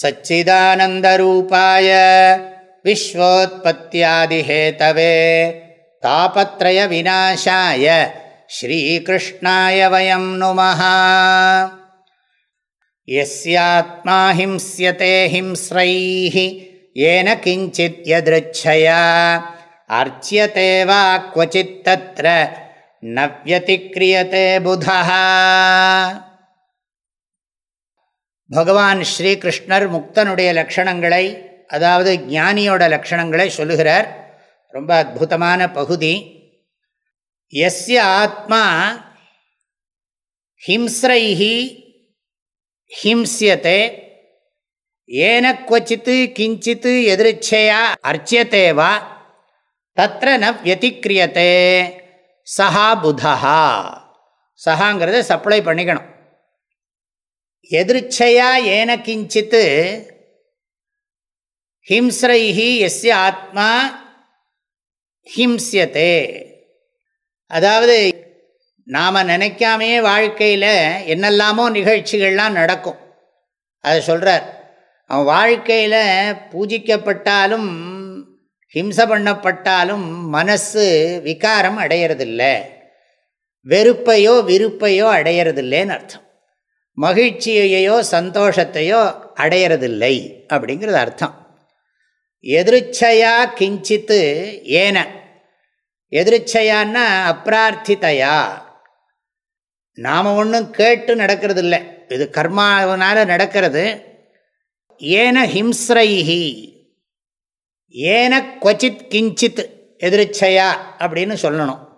सच्चिदानन्दरूपाय विश्वोत्पत्त्यादिहेतवे तापत्रयविनाशाय श्रीकृष्णाय वयं नुमः यस्यात्मा हिंस्यते हिंस्रैः येन किञ्चित् यदृच्छया अर्च्यते वा क्वचित्तत्र न व्यतिक्रियते बुधः பகவான் ஸ்ரீகிருஷ்ணர் முக்தனுடைய லக்ஷணங்களை அதாவது ஞானியோட லக்ஷணங்களை சொல்லுகிறார். ரொம்ப அற்புதமான பகுதி. எஸ்ய ஆத்மா ஹிம்ஸ்ரைஹி ஹிம்சியத்தை ஏன கொச்சித்து கிஞ்சித்து எதிர்ச்சையா அர்ச்சியத்தேவா. தத்திர ந வியதிக்கிரியத்தே சஹா புதா சஹாங்கிறத சப்ளை பண்ணிக்கணும். எதிர்ச்சையா ஏன கிஞ்சித்து ஹிம்ஸ்ரைஹி எஸ்ய ஆத்மா ஹிம்சியத்தே அதாவது நாம் நினைக்காமையே வாழ்க்கையில் என்னெல்லாமோ நிகழ்ச்சிகள்லாம் நடக்கும். அதை சொல்கிறார் அவன் வாழ்க்கையில் பூஜிக்கப்பட்டாலும் ஹிம்சை பண்ணப்பட்டாலும் மனசு விகாரம் அடையிறதில்லை. வெறுப்பையோ விருப்பையோ அடையிறதில்லைன்னு அர்த்தம். மகிழ்ச்சியையோ சந்தோஷத்தையோ அடையிறதில்லை அப்படிங்கிறது அர்த்தம். எதிர்ச்சையா கிஞ்சித்து ஏன. எதிர்ச்சையான்னா அப்பிரார்த்திதையா நாம் ஒன்றும் கேட்டு நடக்கிறது இல்லை இது கர்மாவனால் நடக்கிறது. ஏன ஹிம்ஸ்ரைஹி. ஏன கொச்சித் கிஞ்சித் எதிர்ச்சையா அப்படின்னு சொல்லணும்.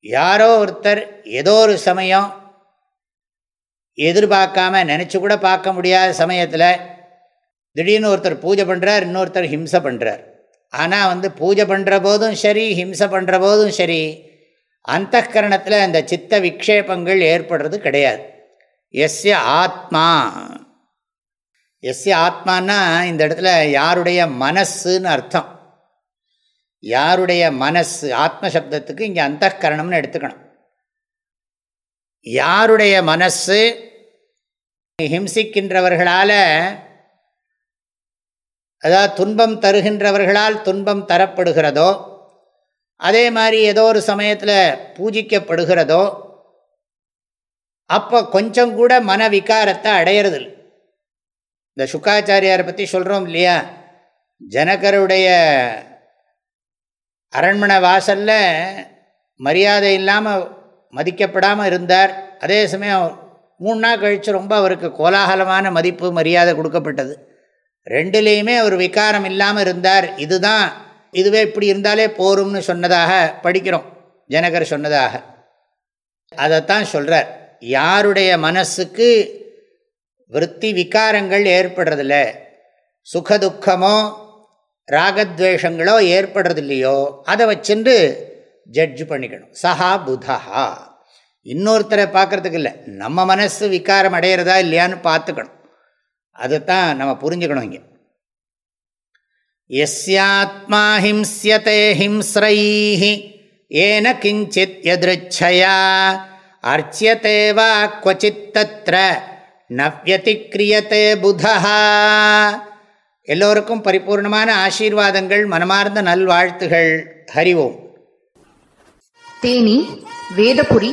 யாரோ ஒருத்தர் ஏதோ ஒரு சமயம் எதிர்பார்க்காம நினச்சி கூட பார்க்க முடியாத சமயத்தில் திடீர்னு ஒருத்தர் பூஜை பண்ணுறார் இன்னொருத்தர் ஹிம்சை பண்ணுறார் ஆனால் வந்து பூஜை பண்ணுற போதும் சரி ஹிம்சை பண்ணுற போதும் சரி அந்த கரணத்தில் அந்த சித்த விக்ஷேபங்கள் ஏற்படுறது கிடையாது. எஸ்ய ஆத்மா. எஸ்ய ஆத்மானா இந்த இடத்துல யாருடைய மனசுன்னு அர்த்தம். யாருடைய மனசு ஆத்ம சப்தத்துக்கு இங்கே அந்த கரணம்னு எடுத்துக்கணும். யாருடைய மனசு ஹிம்சிக்கின்றவர்களால் அதாவது துன்பம் தருகின்றவர்களால் துன்பம் தரப்படுகிறதோ அதே மாதிரி ஏதோ ஒரு சமயத்தில் பூஜிக்கப்படுகிறதோ அப்போ கொஞ்சம் கூட மன விகாரத்தை அடையிறதில்லை. இந்த சுக்காச்சாரியாரை பற்றி சொல்கிறோம் இல்லையா? ஜனகருடைய அரண்மனை வாசலில் மரியாதை இல்லாமல் மதிக்கப்படாமல் இருந்தார். அதே சமயம் மூணு நாள் கழித்து ரொம்ப அவருக்கு கோலாகலமான மதிப்பு மரியாதை கொடுக்கப்பட்டது. ரெண்டுலேயுமே அவர் விகாரம் இல்லாமல் இருந்தார். இதுதான் இதுவே இப்படி இருந்தாலே போரும்னு சொன்னதாக படிக்கிறோம் ஜனகர் சொன்னதாக. அதைத்தான் சொல்கிறார் யாருடைய மனசுக்கு விற்பி விகாரங்கள் ஏற்படுறதில்ல சுகதுக்கமோ ராகத்வேஷங்களோ ஏற்படுறதில்லையோ அதை வச்சுட்டு ஜட்ஜ் பண்ணிக்கணும். சஹா புதஹா. இன்னொருத்தரை பார்க்குறதுக்கு இல்லை. நம்ம மனசு விகாரம் அடையிறதா இல்லையான்னு பார்த்துக்கணும். அதைத்தான் நம்ம புரிஞ்சுக்கணும் இங்கே. எஸ்யாத்மா ஹிம்சியதே ஹிம்ஸ்ரைஹி ஏன கிஞ்சித் எதிர்ச்சயா அர்ச்சியதே வா குவச்சித் தத்ர நவ்யதிக்ரியத்தே புதா எல்லோருக்கும் பரிபூர்ணமான ஆசீர்வாதங்கள் மனமார்ந்த நல்வாழ்த்துகள். ஹரிவோம் தேனி வேதபுரி